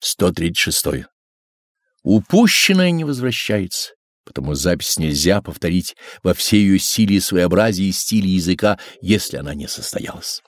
136. Упущенное не возвращается, потому запись нельзя повторить во всей ее силе своеобразии и стиле языка, если она не состоялась.